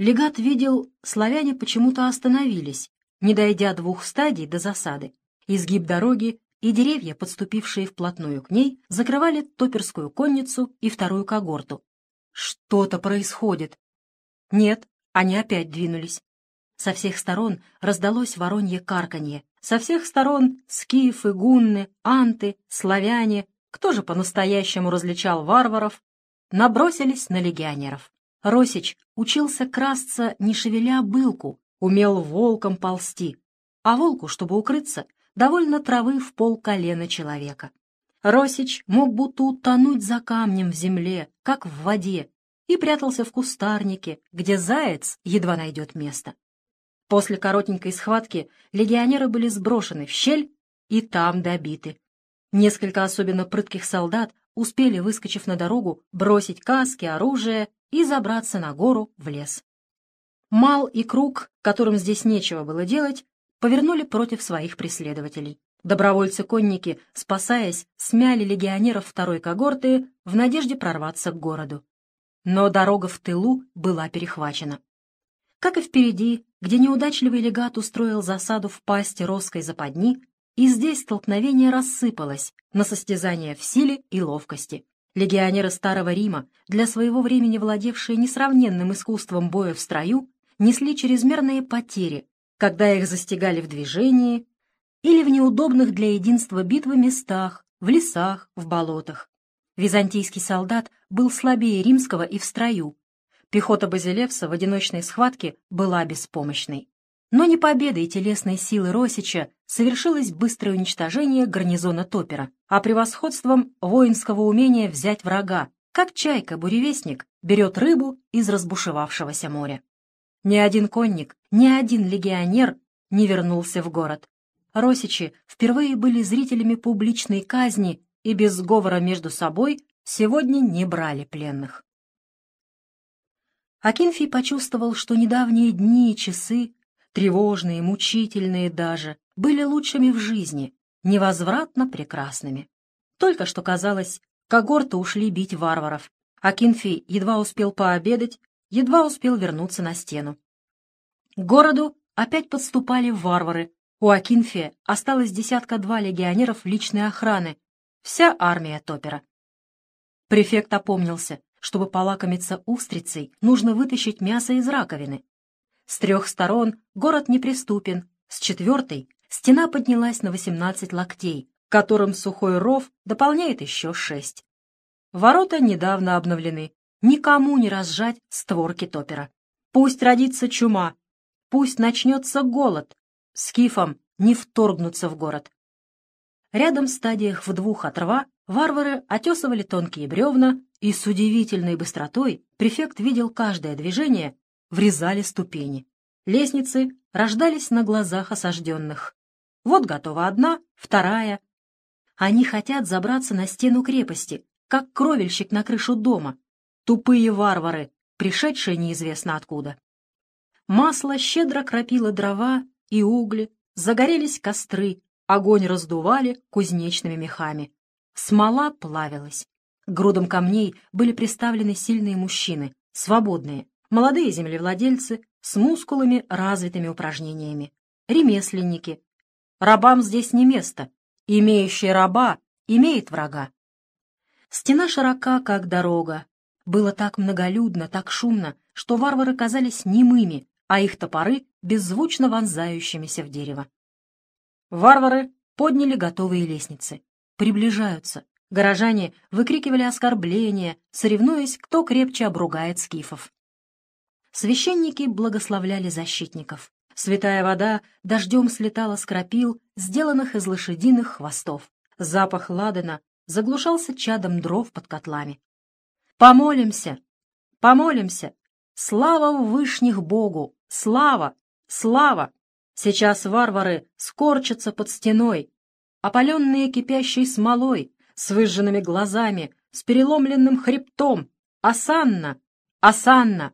Легат видел, славяне почему-то остановились, не дойдя двух стадий до засады. Изгиб дороги и деревья, подступившие вплотную к ней, закрывали топерскую конницу и вторую когорту. Что-то происходит. Нет, они опять двинулись. Со всех сторон раздалось воронье карканье. Со всех сторон скифы, гунны, анты, славяне, кто же по-настоящему различал варваров, набросились на легионеров. Росич учился красться, не шевеля былку, умел волком ползти, а волку, чтобы укрыться, довольно травы в пол колена человека. Росич мог будто утонуть за камнем в земле, как в воде, и прятался в кустарнике, где заяц едва найдет место. После коротенькой схватки легионеры были сброшены в щель и там добиты. Несколько особенно прытких солдат успели, выскочив на дорогу, бросить каски, оружие и забраться на гору в лес. Мал и Круг, которым здесь нечего было делать, повернули против своих преследователей. Добровольцы-конники, спасаясь, смяли легионеров второй когорты в надежде прорваться к городу. Но дорога в тылу была перехвачена. Как и впереди, где неудачливый легат устроил засаду в пасти роской западни, и здесь столкновение рассыпалось на состязание в силе и ловкости. Легионеры Старого Рима, для своего времени владевшие несравненным искусством боя в строю, несли чрезмерные потери, когда их застигали в движении или в неудобных для единства битвы местах, в лесах, в болотах. Византийский солдат был слабее римского и в строю, Пехота Базилевса в одиночной схватке была беспомощной. Но не победой телесной силы Росича совершилось быстрое уничтожение гарнизона Топера, а превосходством воинского умения взять врага, как чайка-буревестник берет рыбу из разбушевавшегося моря. Ни один конник, ни один легионер не вернулся в город. Росичи впервые были зрителями публичной казни и без сговора между собой сегодня не брали пленных. Акинфий почувствовал, что недавние дни и часы, тревожные, мучительные даже, были лучшими в жизни, невозвратно прекрасными. Только что казалось, когорты ушли бить варваров. Акинфий едва успел пообедать, едва успел вернуться на стену. К городу опять подступали варвары. У Акинфия осталось десятка-два легионеров личной охраны, вся армия Топера. Префект опомнился. Чтобы полакомиться устрицей, нужно вытащить мясо из раковины. С трех сторон город неприступен, с четвертой стена поднялась на 18 локтей, которым сухой ров дополняет еще шесть. Ворота недавно обновлены, никому не разжать створки топера. Пусть родится чума, пусть начнется голод, скифам не вторгнуться в город. Рядом в стадиях в двух от рва варвары отесывали тонкие бревна, и с удивительной быстротой префект видел каждое движение, врезали ступени. Лестницы рождались на глазах осажденных. Вот готова одна, вторая. Они хотят забраться на стену крепости, как кровельщик на крышу дома. Тупые варвары, пришедшие неизвестно откуда. Масло щедро кропило дрова и угли, загорелись костры, огонь раздували кузнечными мехами. Смола плавилась. К грудам камней были приставлены сильные мужчины, свободные, молодые землевладельцы с мускулами, развитыми упражнениями, ремесленники. Рабам здесь не место. Имеющий раба имеет врага. Стена широка, как дорога. Было так многолюдно, так шумно, что варвары казались немыми, а их топоры беззвучно вонзающимися в дерево. Варвары подняли готовые лестницы приближаются. Горожане выкрикивали оскорбления, соревнуясь, кто крепче обругает скифов. Священники благословляли защитников. Святая вода дождем слетала с крапил, сделанных из лошадиных хвостов. Запах ладана заглушался чадом дров под котлами. «Помолимся! Помолимся! Слава вышних Богу! Слава! Слава! Сейчас варвары скорчатся под стеной, опаленные кипящей смолой, с выжженными глазами, с переломленным хребтом. «Асанна! Асанна!»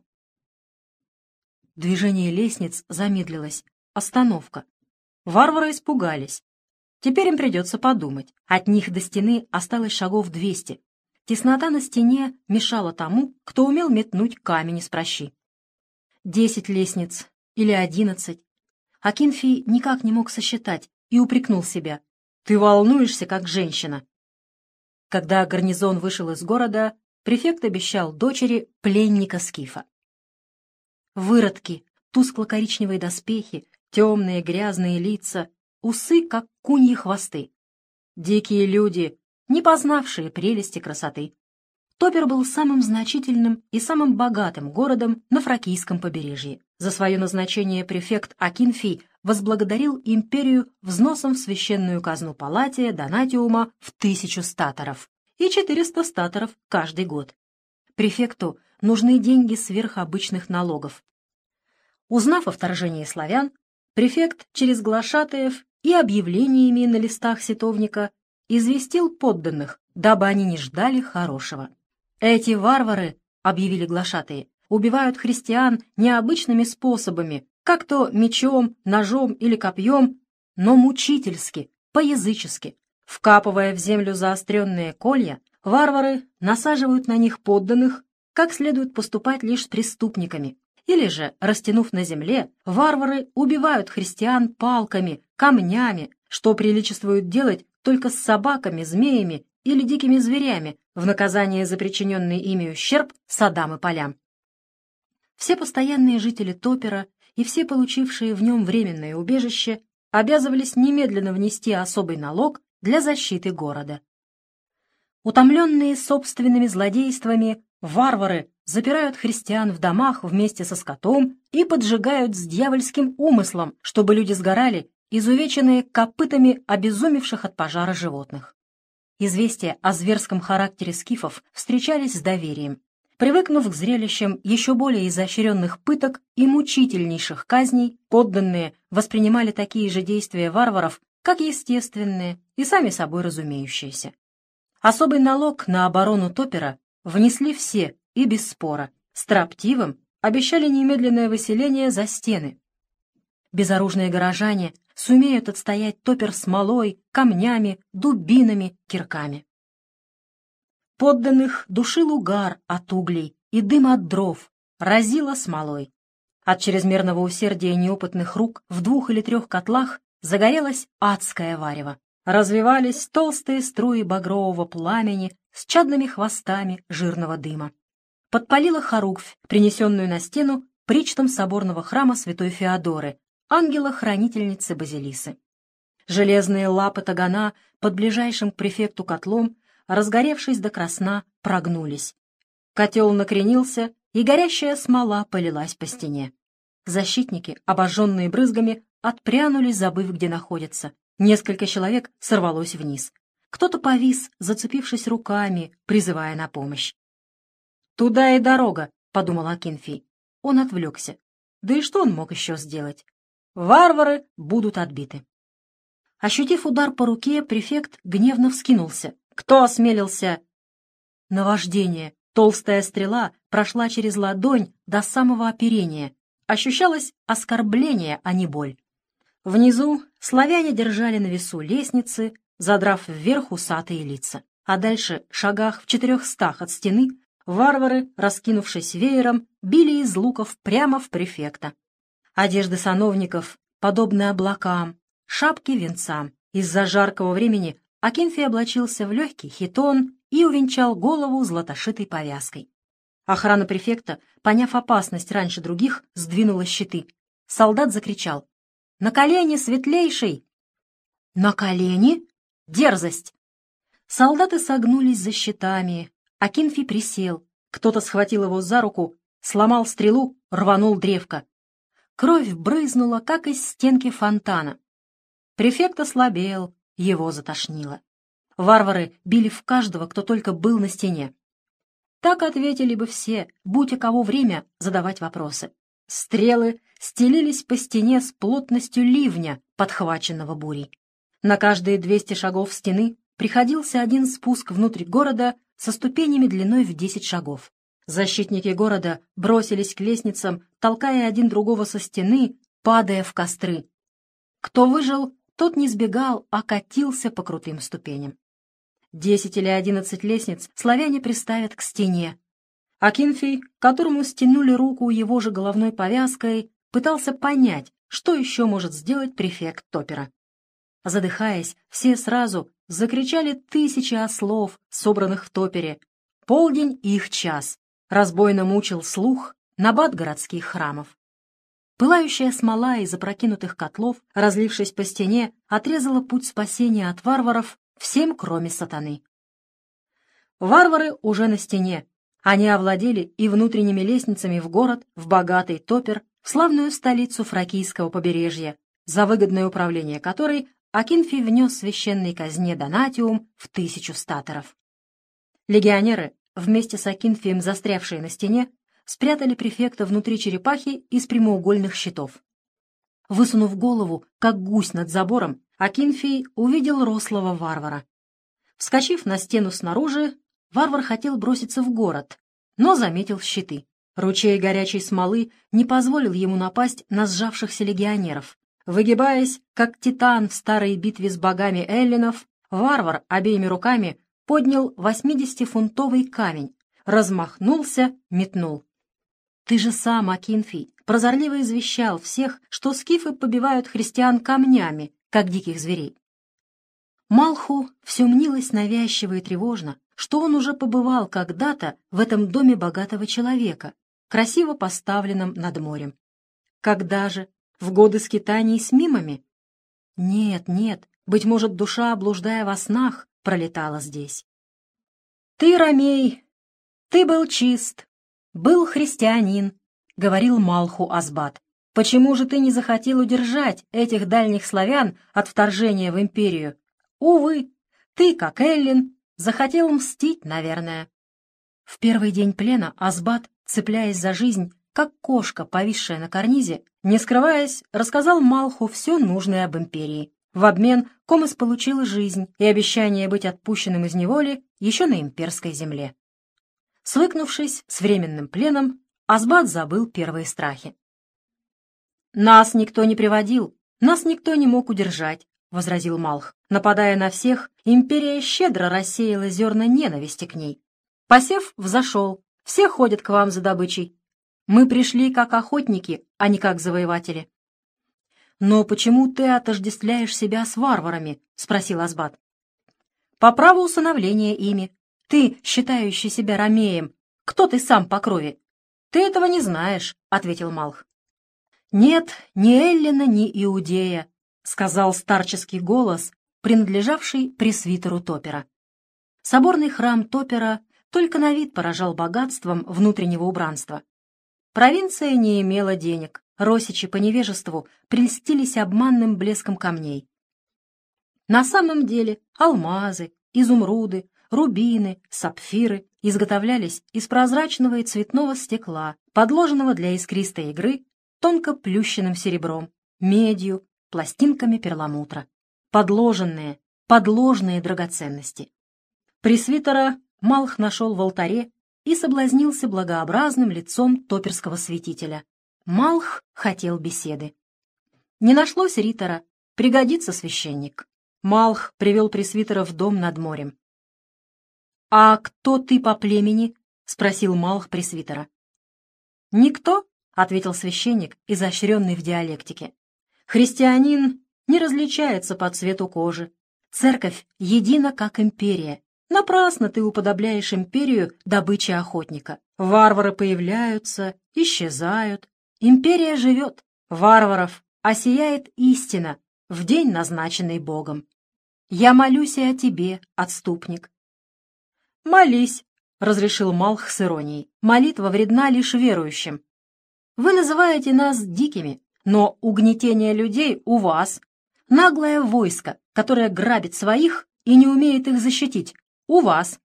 Движение лестниц замедлилось. Остановка. Варвары испугались. Теперь им придется подумать. От них до стены осталось шагов двести. Теснота на стене мешала тому, кто умел метнуть камень из прощи. десять лестниц или одиннадцать. Акинфий никак не мог сосчитать и упрекнул себя. «Ты волнуешься, как женщина». Когда гарнизон вышел из города, префект обещал дочери пленника Скифа. Выродки, тускло-коричневые доспехи, темные грязные лица, усы, как куньи хвосты. Дикие люди, не познавшие прелести красоты. Топер был самым значительным и самым богатым городом на Фракийском побережье. За свое назначение префект Акинфий возблагодарил империю взносом в священную казну Палатия Донатиума в тысячу статоров и 400 статоров каждый год. Префекту нужны деньги сверх обычных налогов. Узнав о вторжении славян, префект через глашатаев и объявлениями на листах ситовника известил подданных, дабы они не ждали хорошего. «Эти варвары», — объявили глашатые, — «убивают христиан необычными способами, как то мечом, ножом или копьем, но мучительски, по-язычески. Вкапывая в землю заостренные колья, варвары насаживают на них подданных, как следует поступать лишь с преступниками. Или же, растянув на земле, варвары убивают христиан палками, камнями, что приличествует делать только с собаками, змеями или дикими зверями в наказание за причиненный ими ущерб садам и полям. Все постоянные жители Топера и все получившие в нем временное убежище обязывались немедленно внести особый налог для защиты города. Утомленные собственными злодействами, варвары запирают христиан в домах вместе со скотом и поджигают с дьявольским умыслом, чтобы люди сгорали, изувеченные копытами обезумевших от пожара животных. Известия о зверском характере скифов встречались с доверием. Привыкнув к зрелищам еще более изощренных пыток и мучительнейших казней, подданные воспринимали такие же действия варваров, как естественные и сами собой разумеющиеся. Особый налог на оборону Топера внесли все и без спора. Строптивым обещали немедленное выселение за стены. Безоружные горожане сумеют отстоять топер смолой, камнями, дубинами, кирками. Подданных душил угар от углей и дым от дров, разило смолой. От чрезмерного усердия неопытных рук в двух или трех котлах загорелось адское варево. Развивались толстые струи багрового пламени с чадными хвостами жирного дыма. Подпалила хоругвь, принесенную на стену причтом соборного храма святой Феодоры, ангела-хранительницы Базилисы. Железные лапы тагана под ближайшим к префекту котлом, разгоревшись до красна, прогнулись. Котел накренился, и горящая смола полилась по стене. Защитники, обожженные брызгами, отпрянули, забыв, где находятся. Несколько человек сорвалось вниз. Кто-то повис, зацепившись руками, призывая на помощь. «Туда и дорога», — подумал Акинфий. Он отвлекся. Да и что он мог еще сделать? Варвары будут отбиты. Ощутив удар по руке, префект гневно вскинулся. Кто осмелился? Наваждение. Толстая стрела прошла через ладонь до самого оперения. Ощущалось оскорбление, а не боль. Внизу славяне держали на весу лестницы, задрав вверх усатые лица. А дальше, шагах в четырехстах от стены, варвары, раскинувшись веером, били из луков прямо в префекта. Одежды сановников подобны облакам, шапки венцам. Из-за жаркого времени Акинфий облачился в легкий хитон и увенчал голову златошитой повязкой. Охрана префекта, поняв опасность раньше других, сдвинула щиты. Солдат закричал. «На колени, светлейший!» «На колени? Дерзость!» Солдаты согнулись за щитами. Акинфий присел. Кто-то схватил его за руку, сломал стрелу, рванул древко. Кровь брызнула, как из стенки фонтана. Префект ослабел, его затошнило. Варвары били в каждого, кто только был на стене. Так ответили бы все, будь у кого время задавать вопросы. Стрелы стелились по стене с плотностью ливня, подхваченного бурей. На каждые двести шагов стены приходился один спуск внутрь города со ступенями длиной в десять шагов. Защитники города бросились к лестницам, толкая один другого со стены, падая в костры. Кто выжил, тот не сбегал, а катился по крутым ступеням. Десять или одиннадцать лестниц славяне приставят к стене. Акинфий, которому стянули руку его же головной повязкой, пытался понять, что еще может сделать префект Топера. Задыхаясь, все сразу закричали тысячи ослов, собранных в Топере. Полдень их час. Разбойно мучил слух набат городских храмов. Пылающая смола из опрокинутых котлов, разлившись по стене, отрезала путь спасения от варваров всем, кроме сатаны. Варвары уже на стене. Они овладели и внутренними лестницами в город, в богатый Топер, в славную столицу фракийского побережья, за выгодное управление которой Акинфий внес священной казне Донатиум в тысячу статоров. Легионеры, вместе с Акинфием застрявшие на стене, спрятали префекта внутри черепахи из прямоугольных щитов. Высунув голову, как гусь над забором, Акинфий увидел рослого варвара. Вскочив на стену снаружи, варвар хотел броситься в город, но заметил щиты. Ручей горячей смолы не позволил ему напасть на сжавшихся легионеров. Выгибаясь, как титан в старой битве с богами эллинов, варвар обеими руками поднял восьмидесятифунтовый камень, размахнулся, метнул. «Ты же сам, Акинфий, прозорливо извещал всех, что скифы побивают христиан камнями, как диких зверей. Малху все мнилось навязчиво и тревожно, что он уже побывал когда-то в этом доме богатого человека, красиво поставленном над морем. Когда же? В годы скитаний с мимами? Нет, нет, быть может, душа, блуждая во снах, пролетала здесь. «Ты, Ромей, ты был чист, был христианин», — говорил Малху Азбат. «Почему же ты не захотел удержать этих дальних славян от вторжения в империю? Увы, ты, как Эллин, захотел мстить, наверное». В первый день плена Азбат, цепляясь за жизнь, как кошка, повисшая на карнизе, не скрываясь, рассказал Малху все нужное об империи. В обмен Комас получил жизнь и обещание быть отпущенным из неволи еще на имперской земле. Свыкнувшись с временным пленом, Азбат забыл первые страхи. «Нас никто не приводил, нас никто не мог удержать», — возразил Малх. «Нападая на всех, империя щедро рассеяла зерна ненависти к ней. Посев взошел, все ходят к вам за добычей. Мы пришли как охотники, а не как завоеватели». «Но почему ты отождествляешь себя с варварами?» — спросил Азбат. «По праву усыновления ими. Ты, считающий себя ромеем, кто ты сам по крови?» «Ты этого не знаешь», — ответил Малх. «Нет ни Эллина, ни Иудея», — сказал старческий голос, принадлежавший пресвитеру Топера. Соборный храм Топера только на вид поражал богатством внутреннего убранства. Провинция не имела денег, росичи по невежеству прельстились обманным блеском камней. На самом деле алмазы, изумруды, рубины, сапфиры изготовлялись из прозрачного и цветного стекла, подложенного для искристой игры тонко плющенным серебром, медью, пластинками перламутра. Подложенные, подложные драгоценности. Пресвитера Малх нашел в алтаре и соблазнился благообразным лицом топерского святителя. Малх хотел беседы. Не нашлось ритора, пригодится священник. Малх привел пресвитера в дом над морем. «А кто ты по племени?» — спросил Малх пресвитера. «Никто», — ответил священник, изощренный в диалектике. «Христианин не различается по цвету кожи. Церковь едина, как империя. Напрасно ты уподобляешь империю добыче охотника. Варвары появляются, исчезают. Империя живет. Варваров осияет истина в день, назначенный Богом. Я молюсь и о тебе, отступник, «Молись», — разрешил Малх с иронией. «Молитва вредна лишь верующим. Вы называете нас дикими, но угнетение людей у вас. Наглое войско, которое грабит своих и не умеет их защитить, у вас.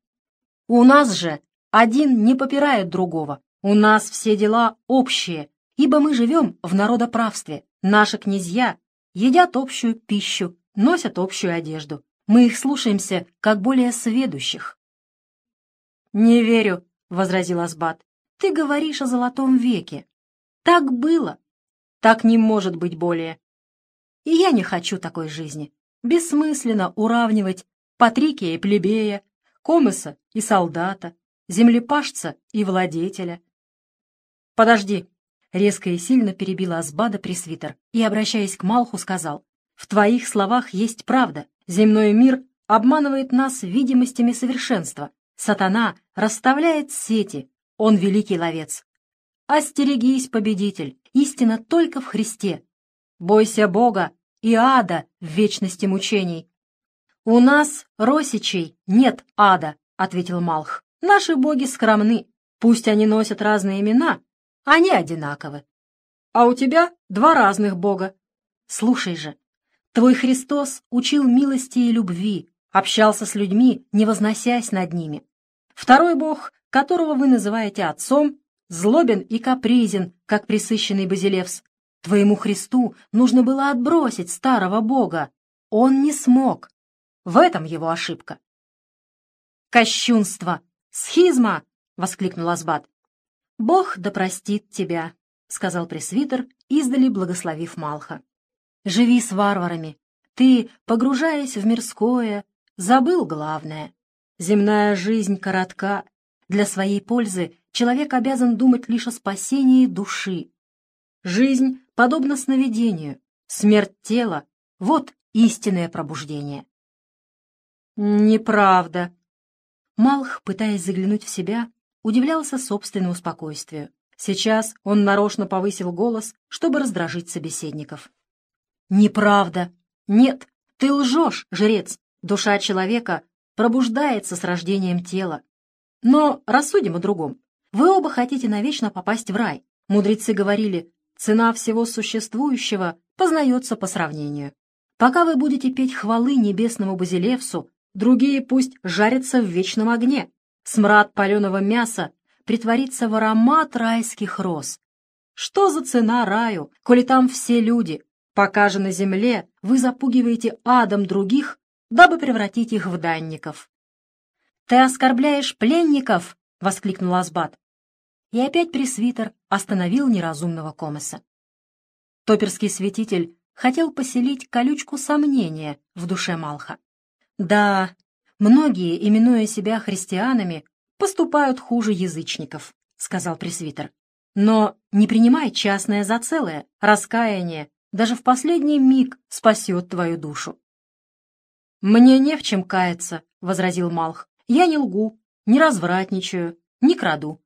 У нас же один не попирает другого. У нас все дела общие, ибо мы живем в народоправстве. Наши князья едят общую пищу, носят общую одежду. Мы их слушаемся как более сведущих. «Не верю», — возразил Асбат. «Ты говоришь о золотом веке. Так было. Так не может быть более. И я не хочу такой жизни. Бессмысленно уравнивать Патрикия и плебея, комеса и солдата, землепашца и владетеля. «Подожди!» — резко и сильно перебила Асбада пресвитер и, обращаясь к Малху, сказал, «В твоих словах есть правда. Земной мир обманывает нас видимостями совершенства. Сатана расставляет сети, он великий ловец. Остерегись, победитель, истина только в Христе. Бойся Бога и ада в вечности мучений. «У нас, росичей, нет ада», — ответил Малх. «Наши боги скромны. Пусть они носят разные имена, они одинаковы. А у тебя два разных бога. Слушай же, твой Христос учил милости и любви, общался с людьми, не возносясь над ними. Второй бог, которого вы называете отцом, злобен и капризен, как присыщенный Базилевс. Твоему Христу нужно было отбросить старого бога. Он не смог. В этом его ошибка. «Кощунство! Схизма!» — воскликнул Азбат. «Бог да простит тебя», — сказал пресвитер, издали благословив Малха. «Живи с варварами. Ты, погружаясь в мирское, забыл главное. Земная жизнь коротка. Для своей пользы человек обязан думать лишь о спасении души. Жизнь подобна сновидению, смерть тела — вот истинное пробуждение. Неправда. Малх, пытаясь заглянуть в себя, удивлялся собственному спокойствию. Сейчас он нарочно повысил голос, чтобы раздражить собеседников. «Неправда! Нет, ты лжешь, жрец! Душа человека пробуждается с рождением тела. Но рассудим о другом. Вы оба хотите навечно попасть в рай. Мудрецы говорили, цена всего существующего познается по сравнению. Пока вы будете петь хвалы небесному Базилевсу, другие пусть жарятся в вечном огне. Смрад паленого мяса притворится в аромат райских роз. Что за цена раю, коли там все люди? Пока же на земле вы запугиваете адом других, дабы превратить их в данников. «Ты оскорбляешь пленников!» — воскликнул Асбат. И опять пресвитер остановил неразумного комеса. Топерский святитель хотел поселить колючку сомнения в душе Малха. Да, Многие, именуя себя христианами, поступают хуже язычников, сказал пресвитер. Но не принимай частное за целое, раскаяние даже в последний миг спасет твою душу. «Мне не в чем каяться», — возразил Малх. «Я не лгу, не развратничаю, не краду.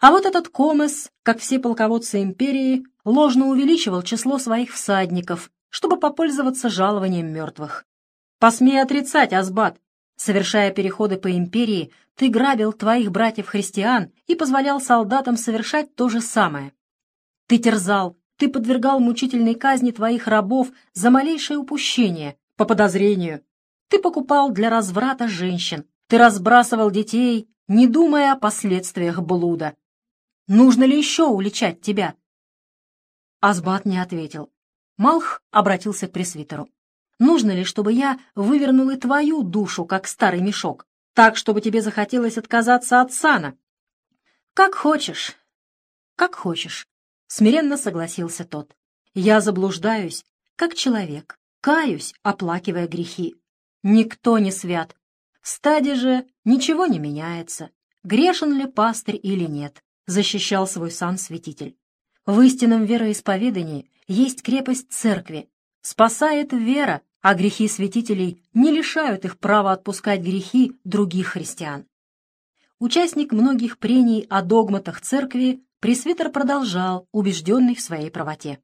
А вот этот Комес, как все полководцы империи, ложно увеличивал число своих всадников, чтобы попользоваться жалованием мертвых. Посмей отрицать, Азбат, Совершая переходы по империи, ты грабил твоих братьев-христиан и позволял солдатам совершать то же самое. Ты терзал, ты подвергал мучительной казни твоих рабов за малейшее упущение, по подозрению. Ты покупал для разврата женщин, ты разбрасывал детей, не думая о последствиях блуда. Нужно ли еще уличать тебя?» Азбат не ответил. Малх обратился к пресвитеру. Нужно ли, чтобы я вывернул и твою душу, как старый мешок, так, чтобы тебе захотелось отказаться от сана? Как хочешь, как хочешь, — смиренно согласился тот. Я заблуждаюсь, как человек, каюсь, оплакивая грехи. Никто не свят. В стаде же ничего не меняется. Грешен ли пастырь или нет, защищал свой сан святитель. В истинном вероисповедании есть крепость церкви, Спасает вера, а грехи святителей не лишают их права отпускать грехи других христиан. Участник многих прений о догматах церкви, пресвитер продолжал, убежденный в своей правоте.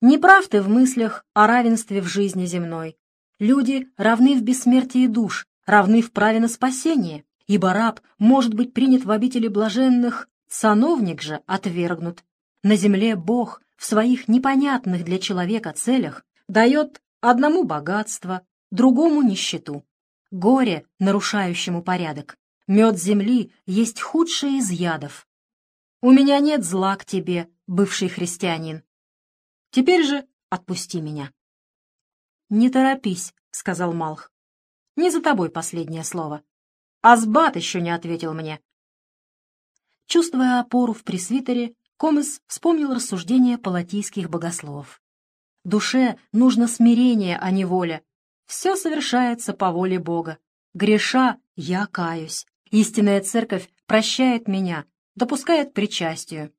«Не прав ты в мыслях о равенстве в жизни земной. Люди равны в бессмертии душ, равны в праве на спасение, ибо раб может быть принят в обители блаженных, сановник же отвергнут. На земле Бог в своих непонятных для человека целях дает одному богатство, другому нищету. Горе, нарушающему порядок. Мед земли есть худший из ядов. У меня нет зла к тебе, бывший христианин. Теперь же отпусти меня. «Не торопись», — сказал Малх. «Не за тобой последнее слово. Азбат еще не ответил мне». Чувствуя опору в пресвитере, Комес вспомнил рассуждения палатийских богословов. Душе нужно смирение, а не воля. Все совершается по воле Бога. Греша я каюсь. Истинная церковь прощает меня, допускает причастию.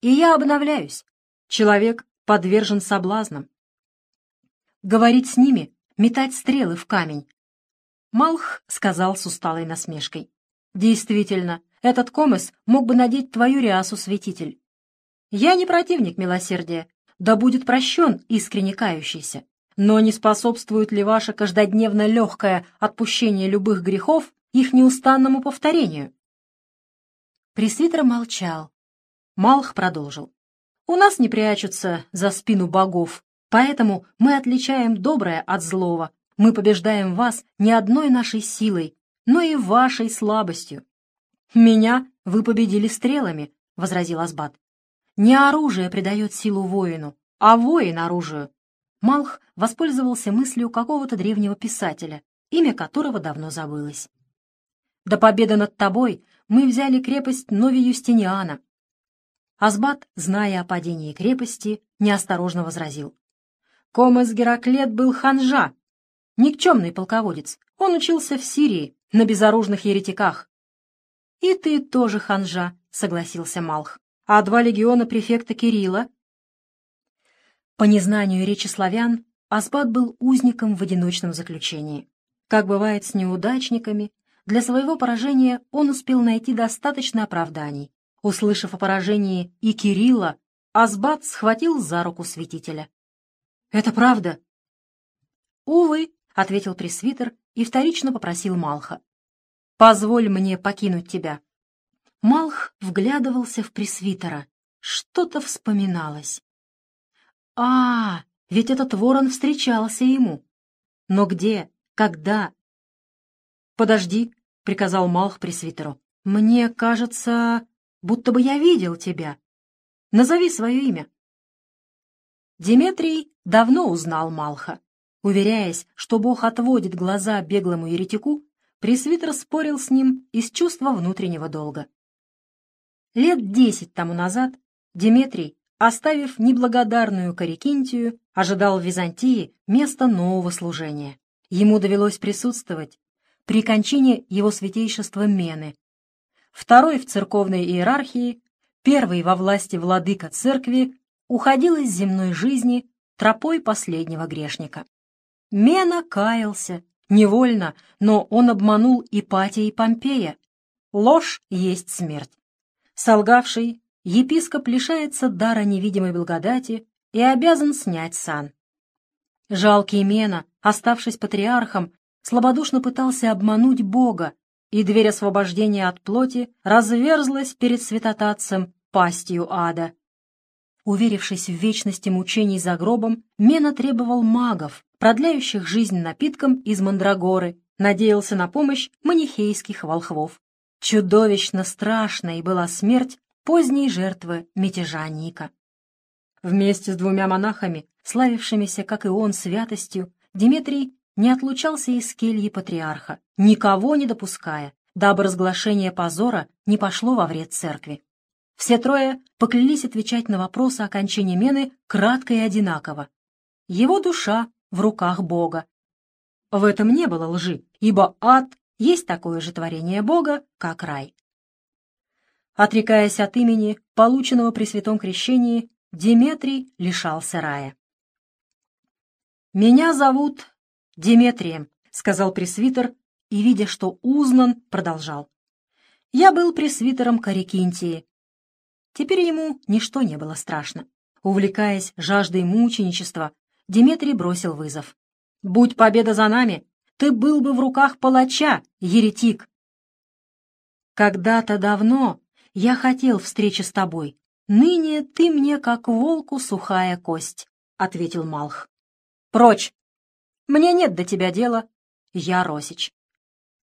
И я обновляюсь. Человек подвержен соблазнам. Говорить с ними, метать стрелы в камень. Малх сказал с усталой насмешкой. Действительно, этот комес мог бы надеть твою рясу, святитель. Я не противник милосердия, да будет прощен искренне кающийся. Но не способствует ли ваше каждодневно легкое отпущение любых грехов их неустанному повторению? Пресвитер молчал. Малх продолжил. «У нас не прячутся за спину богов, поэтому мы отличаем доброе от злого. Мы побеждаем вас не одной нашей силой, но и вашей слабостью». «Меня вы победили стрелами», — возразил Азбат. «Не оружие придает силу воину, а воин оружию». Малх воспользовался мыслью какого-то древнего писателя, имя которого давно забылось. До победы над тобой мы взяли крепость Нови Юстиниана. Азбат, зная о падении крепости, неосторожно возразил. Комес Гераклет был ханжа, никчемный полководец. Он учился в Сирии, на безоружных еретиках. — И ты тоже ханжа, — согласился Малх. — А два легиона префекта Кирилла? По незнанию речи славян, Азбат был узником в одиночном заключении. Как бывает с неудачниками, для своего поражения он успел найти достаточно оправданий. Услышав о поражении и Кирилла, Азбат схватил за руку святителя. «Это правда?» «Увы», — ответил пресвитер и вторично попросил Малха. «Позволь мне покинуть тебя». Малх вглядывался в пресвитера. Что-то вспоминалось. «А, ведь этот ворон встречался ему. Но где, когда?» «Подожди», приказал Малх пресвитеру. «Мне кажется, будто бы я видел тебя. Назови свое имя». Диметрий давно узнал Малха. Уверяясь, что Бог отводит глаза беглому еретику, пресвитер спорил с ним из чувства внутреннего долга. Лет десять тому назад Диметрий, оставив неблагодарную Корикинтию, ожидал в Византии места нового служения. Ему довелось присутствовать при кончине его святейшества Мены, второй в церковной иерархии, первый во власти владыка церкви, уходил из земной жизни тропой последнего грешника. Мена каялся, невольно, но он обманул Ипатия и Помпея. Ложь есть смерть. Солгавший, епископ лишается дара невидимой благодати и обязан снять сан. Жалкий Мена, оставшись патриархом, слабодушно пытался обмануть Бога, и дверь освобождения от плоти разверзлась перед святотатцем пастью ада. Уверившись в вечности мучений за гробом, Мена требовал магов, продляющих жизнь напитком из мандрагоры, надеялся на помощь манихейских волхвов. Чудовищно страшной была смерть поздней жертвы мятежа Ника. Вместе с двумя монахами, славившимися, как и он, святостью, Дмитрий не отлучался из кельи патриарха, никого не допуская, дабы разглашение позора не пошло во вред церкви. Все трое поклялись отвечать на вопросы о кончине Мены кратко и одинаково. Его душа в руках Бога. В этом не было лжи, ибо ад есть такое же творение Бога, как рай. Отрекаясь от имени, полученного при святом крещении, Деметрий лишался рая. «Меня зовут «Деметрием», — сказал пресвитер, и, видя, что узнан, продолжал. «Я был пресвитером Карикинтии». Теперь ему ничто не было страшно. Увлекаясь жаждой мученичества, Деметрий бросил вызов. «Будь победа за нами, ты был бы в руках палача, еретик!» «Когда-то давно я хотел встречи с тобой. Ныне ты мне, как волку, сухая кость», — ответил Малх. «Прочь!» Мне нет до тебя дела. Я Росич.